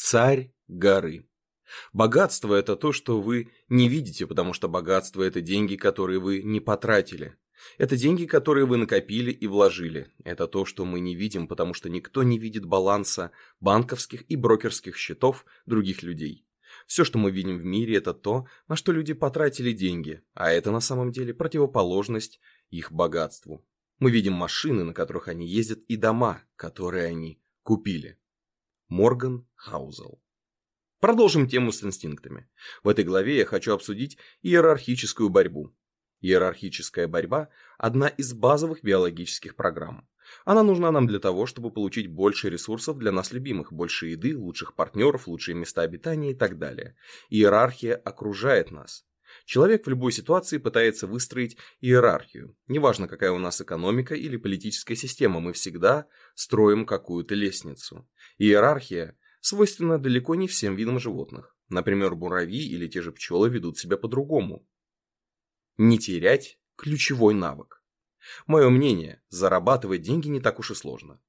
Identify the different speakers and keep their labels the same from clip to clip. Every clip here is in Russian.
Speaker 1: Царь горы. Богатство – это то, что вы не видите, потому что богатство – это деньги, которые вы не потратили. Это деньги, которые вы накопили и вложили. Это то, что мы не видим, потому что никто не видит баланса банковских и брокерских счетов других людей. Все, что мы видим в мире, это то, на что люди потратили деньги, а это на самом деле противоположность их богатству. Мы видим машины, на которых они ездят, и дома, которые они купили. Морган Хаузел Продолжим тему с инстинктами. В этой главе я хочу обсудить иерархическую борьбу. Иерархическая борьба – одна из базовых биологических программ. Она нужна нам для того, чтобы получить больше ресурсов для нас любимых, больше еды, лучших партнеров, лучшие места обитания и так далее. Иерархия окружает нас. Человек в любой ситуации пытается выстроить иерархию. Неважно, какая у нас экономика или политическая система, мы всегда строим какую-то лестницу. Иерархия свойственна далеко не всем видам животных. Например, бурави или те же пчелы ведут себя по-другому. Не терять – ключевой навык. Мое мнение, зарабатывать деньги не так уж и сложно.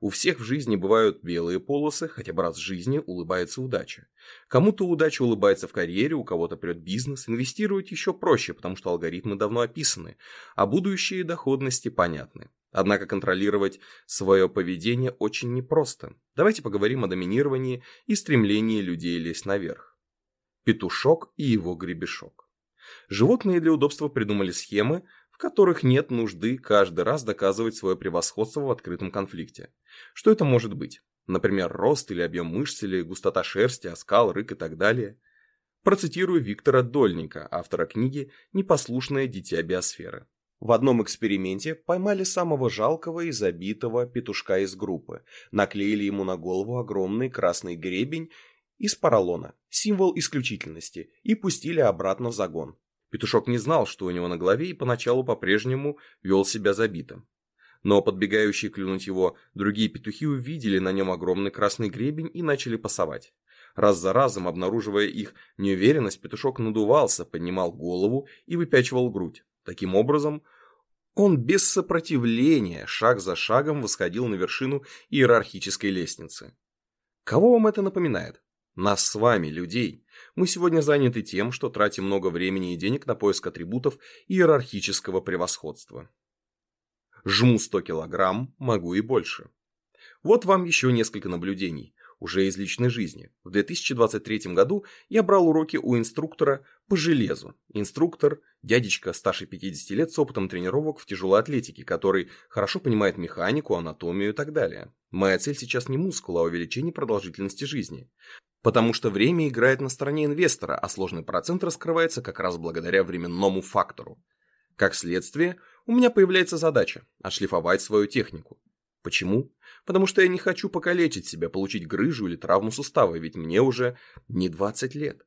Speaker 1: У всех в жизни бывают белые полосы, хотя бы раз в жизни улыбается удача. Кому-то удача улыбается в карьере, у кого-то прет бизнес, инвестировать еще проще, потому что алгоритмы давно описаны, а будущие доходности понятны. Однако контролировать свое поведение очень непросто. Давайте поговорим о доминировании и стремлении людей лезть наверх. Петушок и его гребешок. Животные для удобства придумали схемы, которых нет нужды каждый раз доказывать свое превосходство в открытом конфликте. Что это может быть? Например, рост или объем мышц, или густота шерсти, оскал, рык и так далее. Процитирую Виктора Дольника, автора книги «Непослушное дитя биосферы». В одном эксперименте поймали самого жалкого и забитого петушка из группы, наклеили ему на голову огромный красный гребень из поролона, символ исключительности, и пустили обратно в загон. Петушок не знал, что у него на голове, и поначалу по-прежнему вел себя забитым. Но подбегающие клюнуть его другие петухи увидели на нем огромный красный гребень и начали пасовать. Раз за разом, обнаруживая их неуверенность, петушок надувался, поднимал голову и выпячивал грудь. Таким образом, он без сопротивления, шаг за шагом восходил на вершину иерархической лестницы. Кого вам это напоминает? Нас с вами, людей. Мы сегодня заняты тем, что тратим много времени и денег на поиск атрибутов иерархического превосходства. Жму 100 килограмм, могу и больше. Вот вам еще несколько наблюдений уже из личной жизни. В 2023 году я брал уроки у инструктора по железу. Инструктор – дядечка старше 50 лет с опытом тренировок в тяжелой атлетике, который хорошо понимает механику, анатомию и так далее. Моя цель сейчас не мускул, а увеличение продолжительности жизни. Потому что время играет на стороне инвестора, а сложный процент раскрывается как раз благодаря временному фактору. Как следствие, у меня появляется задача – отшлифовать свою технику. Почему? Потому что я не хочу покалечить себя, получить грыжу или травму сустава, ведь мне уже не 20 лет.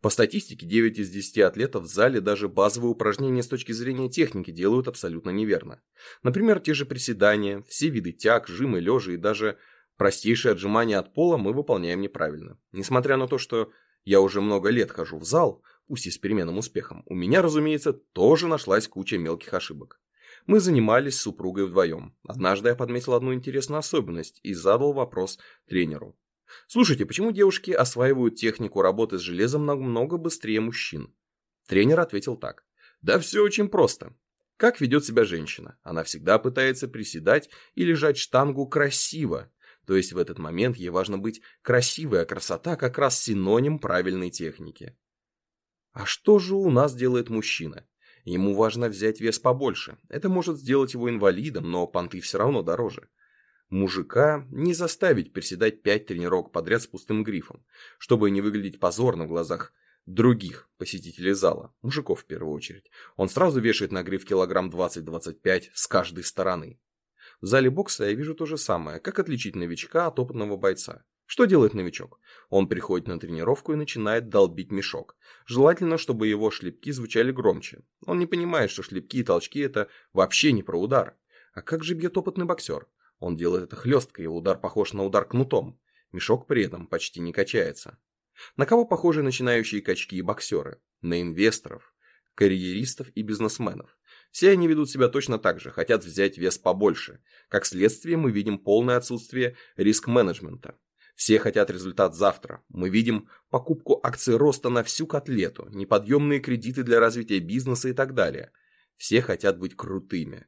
Speaker 1: По статистике, 9 из 10 атлетов в зале даже базовые упражнения с точки зрения техники делают абсолютно неверно. Например, те же приседания, все виды тяг, жимы, лежа и даже простейшие отжимания от пола мы выполняем неправильно. Несмотря на то, что я уже много лет хожу в зал, пусть и с переменным успехом, у меня, разумеется, тоже нашлась куча мелких ошибок. Мы занимались с супругой вдвоем. Однажды я подметил одну интересную особенность и задал вопрос тренеру. Слушайте, почему девушки осваивают технику работы с железом намного быстрее мужчин? Тренер ответил так. Да все очень просто. Как ведет себя женщина? Она всегда пытается приседать и лежать штангу красиво. То есть в этот момент ей важно быть красивой, а красота как раз синоним правильной техники. А что же у нас делает мужчина? Ему важно взять вес побольше. Это может сделать его инвалидом, но понты все равно дороже. Мужика не заставить приседать пять тренировок подряд с пустым грифом, чтобы не выглядеть позорно в глазах других посетителей зала, мужиков в первую очередь. Он сразу вешает на гриф килограмм 20-25 с каждой стороны. В зале бокса я вижу то же самое, как отличить новичка от опытного бойца. Что делает новичок? Он приходит на тренировку и начинает долбить мешок. Желательно, чтобы его шлепки звучали громче. Он не понимает, что шлепки и толчки – это вообще не про удар. А как же бьет опытный боксер? Он делает это хлестко, его удар похож на удар кнутом. Мешок при этом почти не качается. На кого похожи начинающие качки и боксеры? На инвесторов, карьеристов и бизнесменов. Все они ведут себя точно так же, хотят взять вес побольше. Как следствие мы видим полное отсутствие риск-менеджмента. Все хотят результат завтра. Мы видим покупку акций роста на всю котлету, неподъемные кредиты для развития бизнеса и так далее. Все хотят быть крутыми.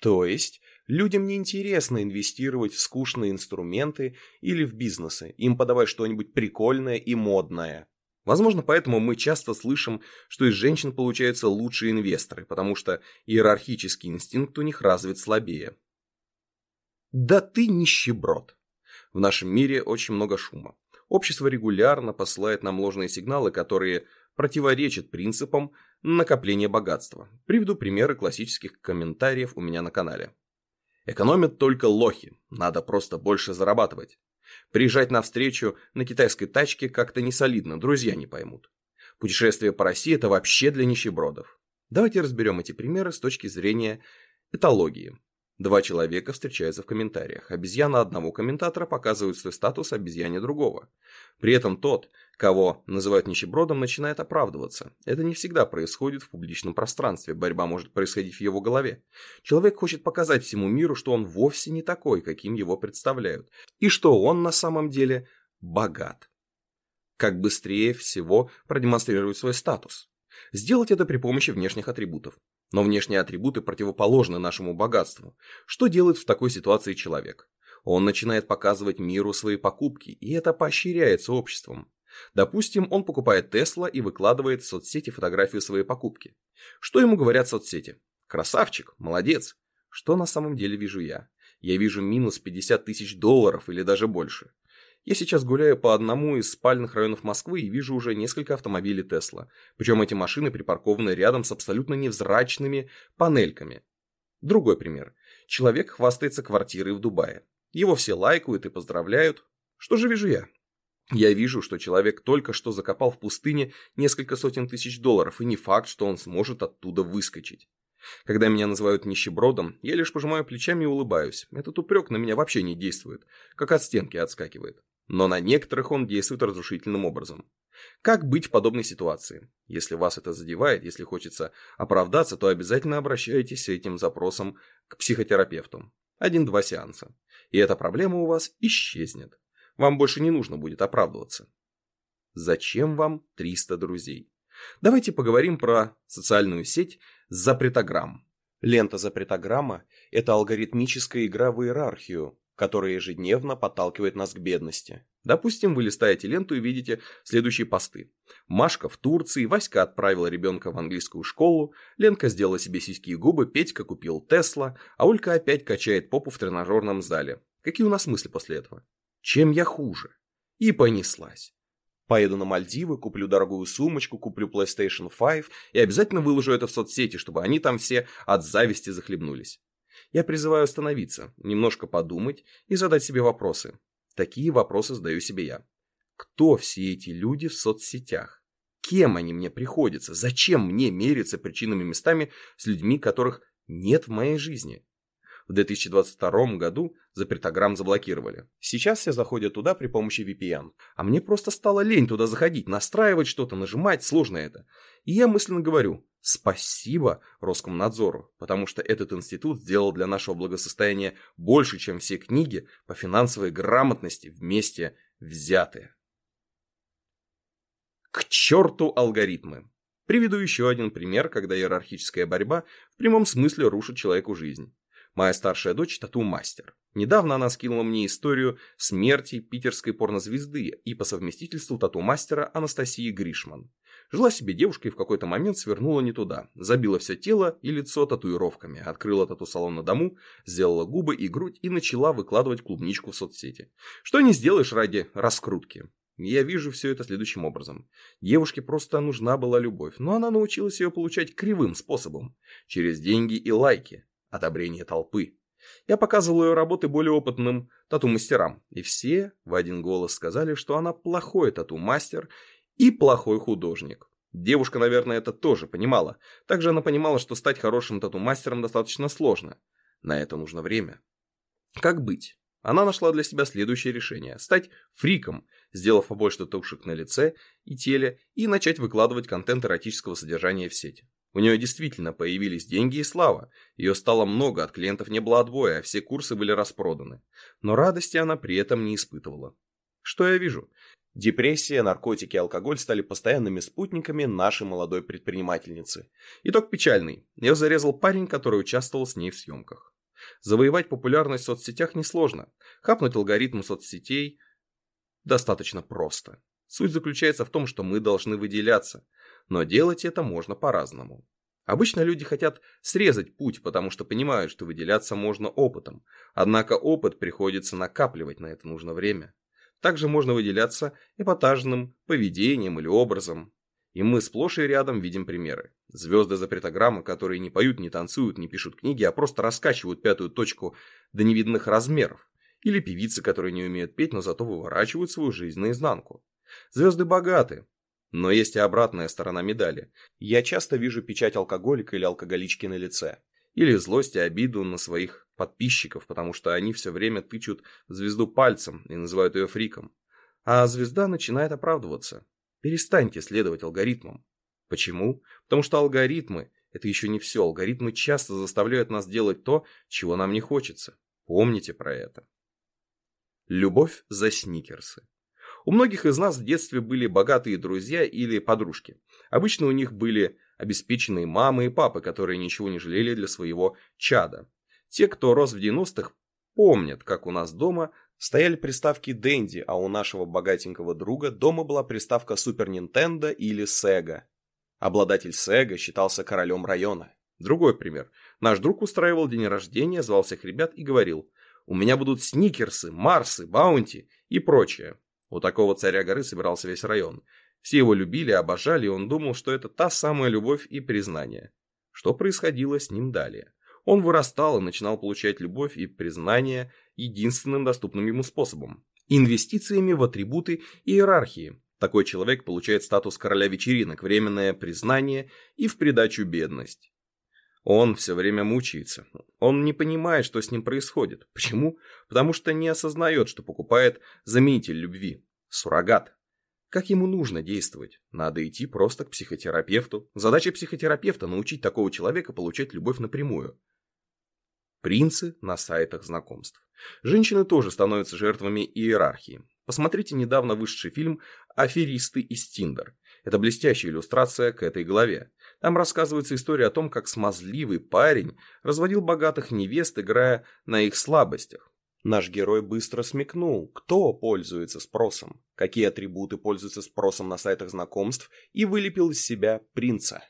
Speaker 1: То есть, людям не интересно инвестировать в скучные инструменты или в бизнесы, им подавать что-нибудь прикольное и модное. Возможно, поэтому мы часто слышим, что из женщин получаются лучшие инвесторы, потому что иерархический инстинкт у них развит слабее. Да ты нищеброд. В нашем мире очень много шума. Общество регулярно посылает нам ложные сигналы, которые противоречат принципам накопления богатства. Приведу примеры классических комментариев у меня на канале. Экономят только лохи, надо просто больше зарабатывать. Приезжать на встречу на китайской тачке как-то не солидно, друзья не поймут. Путешествие по России – это вообще для нищебродов. Давайте разберем эти примеры с точки зрения этологии. Два человека встречаются в комментариях. Обезьяна одного комментатора показывает свой статус обезьяне другого. При этом тот, кого называют нищебродом, начинает оправдываться. Это не всегда происходит в публичном пространстве, борьба может происходить в его голове. Человек хочет показать всему миру, что он вовсе не такой, каким его представляют, и что он на самом деле богат. Как быстрее всего продемонстрировать свой статус. Сделать это при помощи внешних атрибутов. Но внешние атрибуты противоположны нашему богатству. Что делает в такой ситуации человек? Он начинает показывать миру свои покупки, и это поощряется обществом. Допустим, он покупает Тесла и выкладывает в соцсети фотографию своей покупки. Что ему говорят соцсети? Красавчик, молодец. Что на самом деле вижу я? Я вижу минус 50 тысяч долларов или даже больше. Я сейчас гуляю по одному из спальных районов Москвы и вижу уже несколько автомобилей Тесла. Причем эти машины припаркованы рядом с абсолютно невзрачными панельками. Другой пример. Человек хвастается квартирой в Дубае. Его все лайкают и поздравляют. Что же вижу я? Я вижу, что человек только что закопал в пустыне несколько сотен тысяч долларов, и не факт, что он сможет оттуда выскочить. Когда меня называют нищебродом, я лишь пожимаю плечами и улыбаюсь. Этот упрек на меня вообще не действует, как от стенки отскакивает но на некоторых он действует разрушительным образом. Как быть в подобной ситуации? Если вас это задевает, если хочется оправдаться, то обязательно обращайтесь с этим запросом к психотерапевту. Один-два сеанса. И эта проблема у вас исчезнет. Вам больше не нужно будет оправдываться. Зачем вам 300 друзей? Давайте поговорим про социальную сеть запретограмм. Лента запретограмма – это алгоритмическая игра в иерархию, которая ежедневно подталкивает нас к бедности. Допустим, вы листаете ленту и видите следующие посты. Машка в Турции, Васька отправила ребенка в английскую школу, Ленка сделала себе сиськи и губы, Петька купил Тесла, а Олька опять качает попу в тренажерном зале. Какие у нас мысли после этого? Чем я хуже? И понеслась. Поеду на Мальдивы, куплю дорогую сумочку, куплю PlayStation 5 и обязательно выложу это в соцсети, чтобы они там все от зависти захлебнулись. Я призываю остановиться, немножко подумать и задать себе вопросы. Такие вопросы задаю себе я. Кто все эти люди в соцсетях? Кем они мне приходятся? Зачем мне мериться причинами местами с людьми, которых нет в моей жизни? В 2022 году запретограмм заблокировали. Сейчас все заходят туда при помощи VPN. А мне просто стало лень туда заходить, настраивать что-то, нажимать, сложно это. И я мысленно говорю, спасибо Роскомнадзору, потому что этот институт сделал для нашего благосостояния больше, чем все книги по финансовой грамотности вместе взятые. К черту алгоритмы. Приведу еще один пример, когда иерархическая борьба в прямом смысле рушит человеку жизнь. Моя старшая дочь – тату-мастер. Недавно она скинула мне историю смерти питерской порнозвезды и по совместительству тату-мастера Анастасии Гришман. Жила себе девушка и в какой-то момент свернула не туда. Забила все тело и лицо татуировками, открыла тату-салон на дому, сделала губы и грудь и начала выкладывать клубничку в соцсети. Что не сделаешь ради раскрутки. Я вижу все это следующим образом. Девушке просто нужна была любовь, но она научилась ее получать кривым способом. Через деньги и лайки одобрение толпы. Я показывал ее работы более опытным тату-мастерам, и все в один голос сказали, что она плохой тату-мастер и плохой художник. Девушка, наверное, это тоже понимала. Также она понимала, что стать хорошим тату-мастером достаточно сложно. На это нужно время. Как быть? Она нашла для себя следующее решение – стать фриком, сделав побольше татушек на лице и теле и начать выкладывать контент эротического содержания в сеть. У нее действительно появились деньги и слава. Ее стало много, от клиентов не было отбоя, а все курсы были распроданы. Но радости она при этом не испытывала. Что я вижу? Депрессия, наркотики и алкоголь стали постоянными спутниками нашей молодой предпринимательницы. Итог печальный. Ее зарезал парень, который участвовал с ней в съемках. Завоевать популярность в соцсетях несложно. Хапнуть алгоритмы соцсетей достаточно просто. Суть заключается в том, что мы должны выделяться, но делать это можно по-разному. Обычно люди хотят срезать путь, потому что понимают, что выделяться можно опытом, однако опыт приходится накапливать, на это нужно время. Также можно выделяться эпатажным поведением или образом. И мы сплошь и рядом видим примеры. Звезды запретограммы, которые не поют, не танцуют, не пишут книги, а просто раскачивают пятую точку до невиданных размеров. Или певицы, которые не умеют петь, но зато выворачивают свою жизнь наизнанку. Звезды богаты, но есть и обратная сторона медали. Я часто вижу печать алкоголика или алкоголички на лице. Или злость и обиду на своих подписчиков, потому что они все время тычут звезду пальцем и называют ее фриком. А звезда начинает оправдываться. Перестаньте следовать алгоритмам. Почему? Потому что алгоритмы – это еще не все. Алгоритмы часто заставляют нас делать то, чего нам не хочется. Помните про это. Любовь за сникерсы. У многих из нас в детстве были богатые друзья или подружки. Обычно у них были обеспеченные мамы и папы, которые ничего не жалели для своего чада. Те, кто рос в 90-х, помнят, как у нас дома стояли приставки Дэнди, а у нашего богатенького друга дома была приставка Супер Нинтендо или Сега. Обладатель Сега считался королем района. Другой пример. Наш друг устраивал день рождения, звал всех ребят и говорил «У меня будут сникерсы, марсы, баунти и прочее». У такого царя горы собирался весь район. Все его любили, обожали, и он думал, что это та самая любовь и признание. Что происходило с ним далее? Он вырастал и начинал получать любовь и признание единственным доступным ему способом – инвестициями в атрибуты иерархии. Такой человек получает статус короля вечеринок, временное признание и в придачу бедность. Он все время мучается. Он не понимает, что с ним происходит. Почему? Потому что не осознает, что покупает заменитель любви. Суррогат. Как ему нужно действовать? Надо идти просто к психотерапевту. Задача психотерапевта – научить такого человека получать любовь напрямую. Принцы на сайтах знакомств. Женщины тоже становятся жертвами иерархии. Посмотрите недавно вышедший фильм «Аферисты из Тиндер». Это блестящая иллюстрация к этой главе. Там рассказывается история о том, как смазливый парень разводил богатых невест, играя на их слабостях. Наш герой быстро смекнул, кто пользуется спросом, какие атрибуты пользуются спросом на сайтах знакомств, и вылепил из себя принца.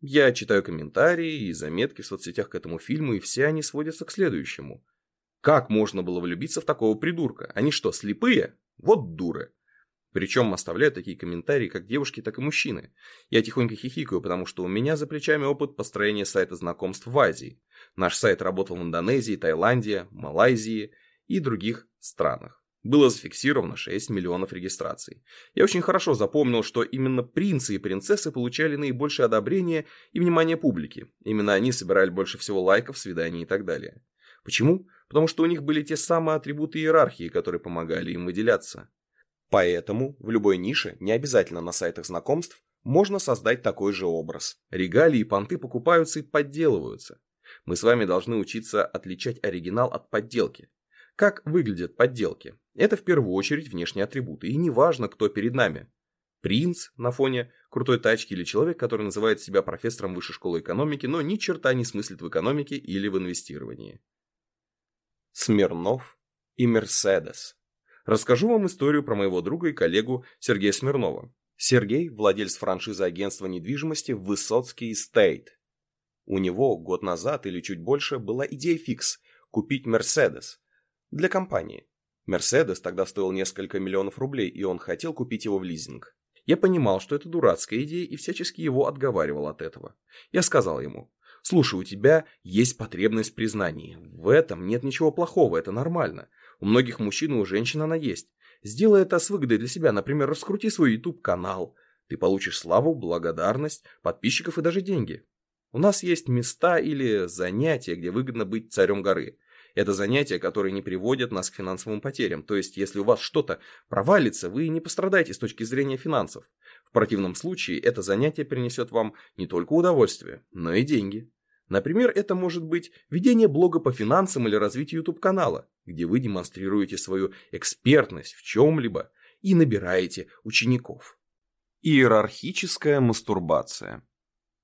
Speaker 1: Я читаю комментарии и заметки в соцсетях к этому фильму, и все они сводятся к следующему. Как можно было влюбиться в такого придурка? Они что, слепые? Вот дуры. Причем оставляют такие комментарии как девушки, так и мужчины. Я тихонько хихикаю, потому что у меня за плечами опыт построения сайта знакомств в Азии. Наш сайт работал в Индонезии, Таиланде, Малайзии и других странах. Было зафиксировано 6 миллионов регистраций. Я очень хорошо запомнил, что именно принцы и принцессы получали наибольшее одобрение и внимание публики. Именно они собирали больше всего лайков, свиданий и так далее. Почему? Потому что у них были те самые атрибуты иерархии, которые помогали им выделяться. Поэтому в любой нише, не обязательно на сайтах знакомств, можно создать такой же образ. Регалии и понты покупаются и подделываются. Мы с вами должны учиться отличать оригинал от подделки. Как выглядят подделки? Это в первую очередь внешние атрибуты, и неважно, кто перед нами. Принц на фоне крутой тачки или человек, который называет себя профессором высшей школы экономики, но ни черта не смыслит в экономике или в инвестировании. Смирнов и Мерседес. Расскажу вам историю про моего друга и коллегу Сергея Смирнова. Сергей – владелец франшизы агентства недвижимости «Высоцкий Стейт». У него год назад или чуть больше была идея фикс – купить «Мерседес» для компании. «Мерседес» тогда стоил несколько миллионов рублей, и он хотел купить его в лизинг. Я понимал, что это дурацкая идея, и всячески его отговаривал от этого. Я сказал ему, «Слушай, у тебя есть потребность в признании. В этом нет ничего плохого, это нормально. У многих мужчин и у женщин она есть. Сделай это с выгодой для себя, например, раскрути свой YouTube-канал. Ты получишь славу, благодарность, подписчиков и даже деньги. У нас есть места или занятия, где выгодно быть царем горы. Это занятия, которые не приводят нас к финансовым потерям. То есть, если у вас что-то провалится, вы не пострадаете с точки зрения финансов. В противном случае, это занятие принесет вам не только удовольствие, но и деньги. Например, это может быть ведение блога по финансам или развитие YouTube-канала, где вы демонстрируете свою экспертность в чем-либо и набираете учеников. Иерархическая мастурбация.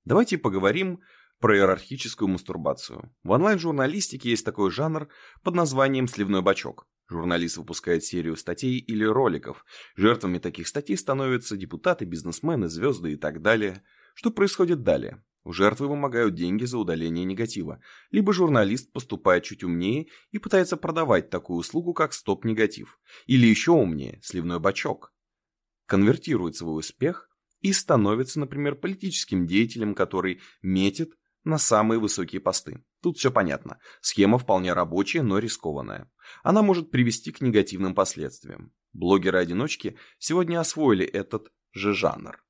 Speaker 1: Давайте поговорим про иерархическую мастурбацию. В онлайн-журналистике есть такой жанр под названием «сливной бачок». Журналист выпускает серию статей или роликов. Жертвами таких статей становятся депутаты, бизнесмены, звезды и так далее. Что происходит далее? У жертвы вымогают деньги за удаление негатива. Либо журналист поступает чуть умнее и пытается продавать такую услугу, как стоп-негатив. Или еще умнее, сливной бачок. Конвертирует свой успех и становится, например, политическим деятелем, который метит на самые высокие посты. Тут все понятно. Схема вполне рабочая, но рискованная. Она может привести к негативным последствиям. Блогеры-одиночки сегодня освоили этот же жанр.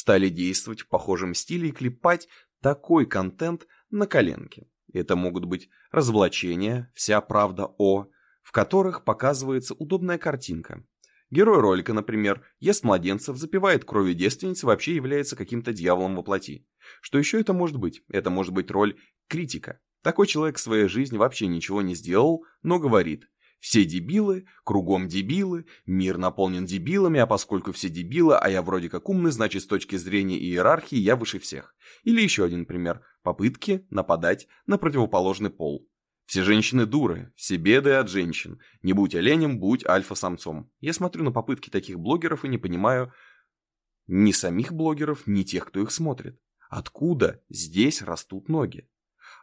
Speaker 1: Стали действовать в похожем стиле и клепать такой контент на коленке. Это могут быть разоблачения, вся правда о, в которых показывается удобная картинка. Герой ролика, например, ест младенцев, запивает кровью девственниц и вообще является каким-то дьяволом во плоти. Что еще это может быть? Это может быть роль критика. Такой человек в своей жизни вообще ничего не сделал, но говорит «Все дебилы, кругом дебилы, мир наполнен дебилами, а поскольку все дебилы, а я вроде как умный, значит с точки зрения иерархии я выше всех». Или еще один пример – попытки нападать на противоположный пол. Все женщины дуры, все беды от женщин. Не будь оленем, будь альфа-самцом. Я смотрю на попытки таких блогеров и не понимаю ни самих блогеров, ни тех, кто их смотрит. Откуда здесь растут ноги?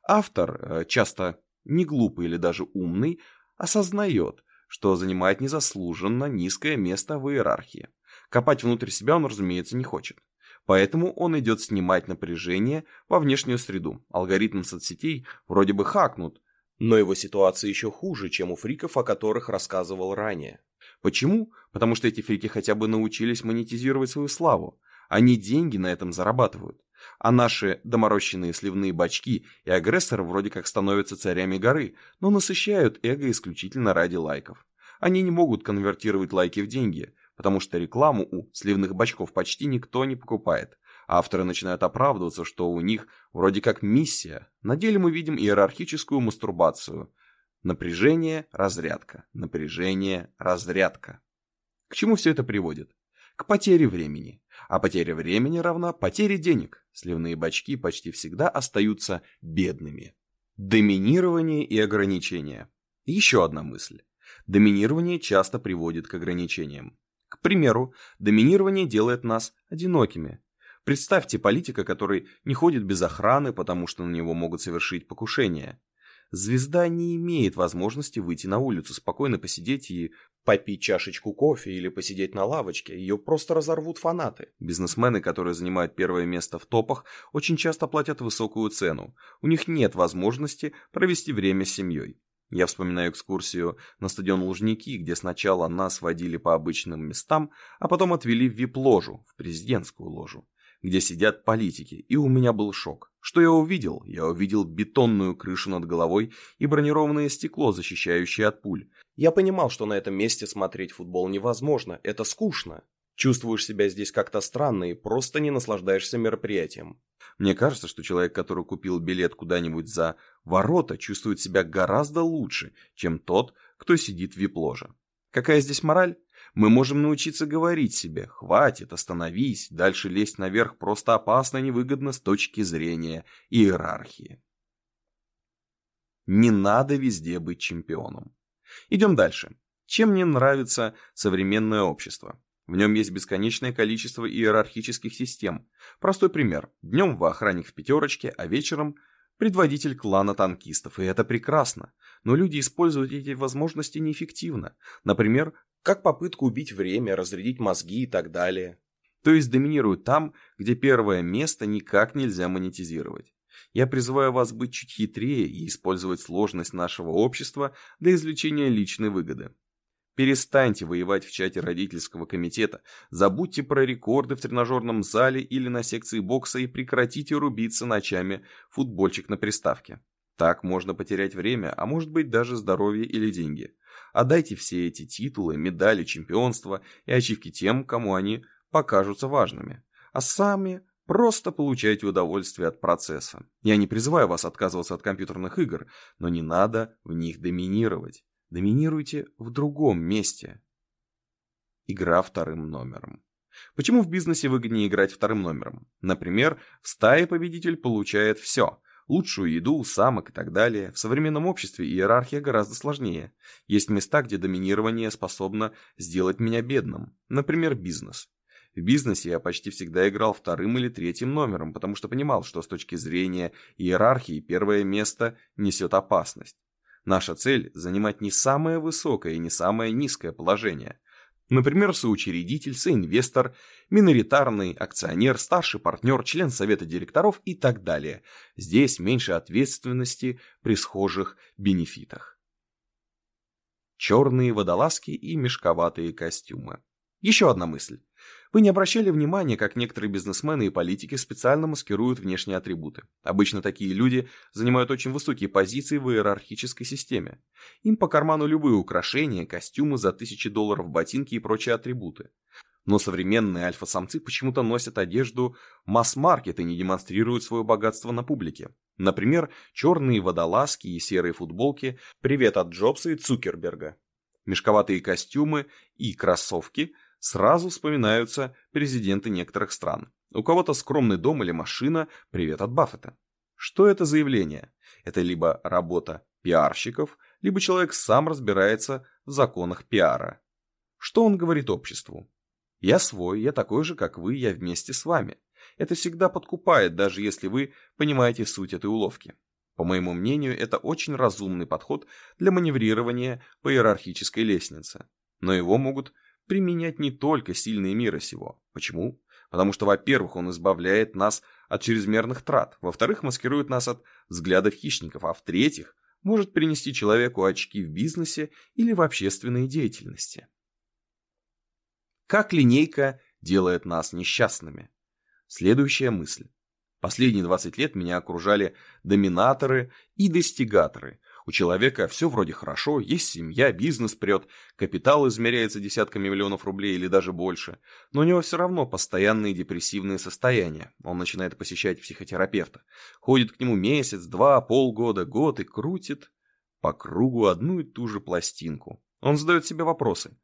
Speaker 1: Автор, э, часто не глупый или даже умный, осознает, что занимает незаслуженно низкое место в иерархии. Копать внутрь себя он, разумеется, не хочет. Поэтому он идет снимать напряжение во внешнюю среду. Алгоритм соцсетей вроде бы хакнут, но его ситуация еще хуже, чем у фриков, о которых рассказывал ранее. Почему? Потому что эти фрики хотя бы научились монетизировать свою славу. Они деньги на этом зарабатывают. А наши доморощенные сливные бачки и агрессоры вроде как становятся царями горы, но насыщают эго исключительно ради лайков. Они не могут конвертировать лайки в деньги, потому что рекламу у сливных бачков почти никто не покупает. Авторы начинают оправдываться, что у них вроде как миссия. На деле мы видим иерархическую мастурбацию. Напряжение, разрядка. Напряжение, разрядка. К чему все это приводит? К потере времени. А потеря времени равна потере денег. Сливные бачки почти всегда остаются бедными. Доминирование и ограничения. Еще одна мысль. Доминирование часто приводит к ограничениям. К примеру, доминирование делает нас одинокими. Представьте политика, который не ходит без охраны, потому что на него могут совершить покушение. Звезда не имеет возможности выйти на улицу, спокойно посидеть и попить чашечку кофе или посидеть на лавочке, ее просто разорвут фанаты. Бизнесмены, которые занимают первое место в топах, очень часто платят высокую цену. У них нет возможности провести время с семьей. Я вспоминаю экскурсию на стадион Лужники, где сначала нас водили по обычным местам, а потом отвели в вип-ложу, в президентскую ложу, где сидят политики, и у меня был шок. Что я увидел? Я увидел бетонную крышу над головой и бронированное стекло, защищающее от пуль. Я понимал, что на этом месте смотреть футбол невозможно, это скучно. Чувствуешь себя здесь как-то странно и просто не наслаждаешься мероприятием. Мне кажется, что человек, который купил билет куда-нибудь за ворота, чувствует себя гораздо лучше, чем тот, кто сидит в вип-ложе. Какая здесь мораль? Мы можем научиться говорить себе «хватит, остановись, дальше лезть наверх просто опасно и невыгодно с точки зрения иерархии». Не надо везде быть чемпионом. Идем дальше. Чем мне нравится современное общество? В нем есть бесконечное количество иерархических систем. Простой пример. Днем вы охранник в пятерочке, а вечером предводитель клана танкистов, и это прекрасно. Но люди используют эти возможности неэффективно. Например, как попытку убить время, разрядить мозги и так далее. То есть доминируют там, где первое место никак нельзя монетизировать. Я призываю вас быть чуть хитрее и использовать сложность нашего общества для извлечения личной выгоды. Перестаньте воевать в чате родительского комитета, забудьте про рекорды в тренажерном зале или на секции бокса и прекратите рубиться ночами футбольчик на приставке. Так можно потерять время, а может быть даже здоровье или деньги. Отдайте все эти титулы, медали, чемпионства и ачивки тем, кому они покажутся важными. А сами Просто получайте удовольствие от процесса. Я не призываю вас отказываться от компьютерных игр, но не надо в них доминировать. Доминируйте в другом месте. Игра вторым номером. Почему в бизнесе выгоднее играть вторым номером? Например, в стае победитель получает все – лучшую еду, самок и так далее. В современном обществе иерархия гораздо сложнее. Есть места, где доминирование способно сделать меня бедным. Например, бизнес. В бизнесе я почти всегда играл вторым или третьим номером, потому что понимал, что с точки зрения иерархии первое место несет опасность. Наша цель – занимать не самое высокое и не самое низкое положение. Например, соучредитель, соинвестор, миноритарный акционер, старший партнер, член совета директоров и так далее. Здесь меньше ответственности при схожих бенефитах. Черные водолазки и мешковатые костюмы. Еще одна мысль. Вы не обращали внимания, как некоторые бизнесмены и политики специально маскируют внешние атрибуты. Обычно такие люди занимают очень высокие позиции в иерархической системе. Им по карману любые украшения, костюмы за тысячи долларов, ботинки и прочие атрибуты. Но современные альфа-самцы почему-то носят одежду масс-маркет и не демонстрируют свое богатство на публике. Например, черные водолазки и серые футболки «Привет от Джобса и Цукерберга». Мешковатые костюмы и кроссовки – сразу вспоминаются президенты некоторых стран. У кого-то скромный дом или машина «Привет от Баффета». Что это за явление? Это либо работа пиарщиков, либо человек сам разбирается в законах пиара. Что он говорит обществу? Я свой, я такой же, как вы, я вместе с вами. Это всегда подкупает, даже если вы понимаете суть этой уловки. По моему мнению, это очень разумный подход для маневрирования по иерархической лестнице. Но его могут применять не только сильные мира сего. Почему? Потому что, во-первых, он избавляет нас от чрезмерных трат, во-вторых, маскирует нас от взглядов хищников, а в-третьих, может принести человеку очки в бизнесе или в общественной деятельности. Как линейка делает нас несчастными? Следующая мысль. Последние 20 лет меня окружали доминаторы и достигаторы, у человека все вроде хорошо, есть семья, бизнес прет, капитал измеряется десятками миллионов рублей или даже больше, но у него все равно постоянные депрессивные состояния. Он начинает посещать психотерапевта, ходит к нему месяц, два, полгода, год и крутит по кругу одну и ту же пластинку. Он задает себе вопросы.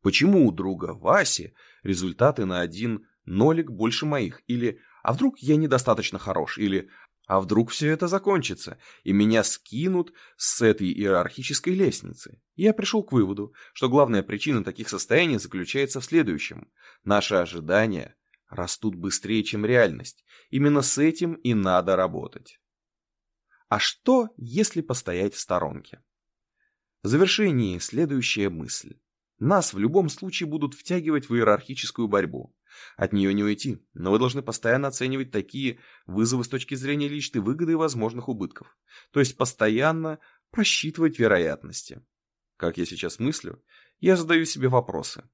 Speaker 1: Почему у друга Васи результаты на один нолик больше моих? Или а вдруг я недостаточно хорош? Или а вдруг все это закончится, и меня скинут с этой иерархической лестницы? Я пришел к выводу, что главная причина таких состояний заключается в следующем. Наши ожидания растут быстрее, чем реальность. Именно с этим и надо работать. А что, если постоять в сторонке? В завершении следующая мысль. Нас в любом случае будут втягивать в иерархическую борьбу. От нее не уйти, но вы должны постоянно оценивать такие вызовы с точки зрения личной выгоды и возможных убытков. То есть постоянно просчитывать вероятности. Как я сейчас мыслю, я задаю себе вопросы.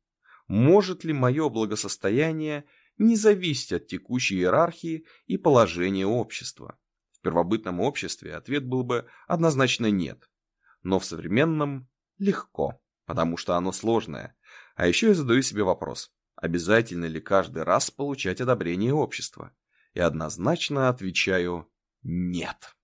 Speaker 1: Может ли мое благосостояние не зависеть от текущей иерархии и положения общества? В первобытном обществе ответ был бы однозначно нет. Но в современном – легко, потому что оно сложное. А еще я задаю себе вопрос. Обязательно ли каждый раз получать одобрение общества? И однозначно отвечаю «нет».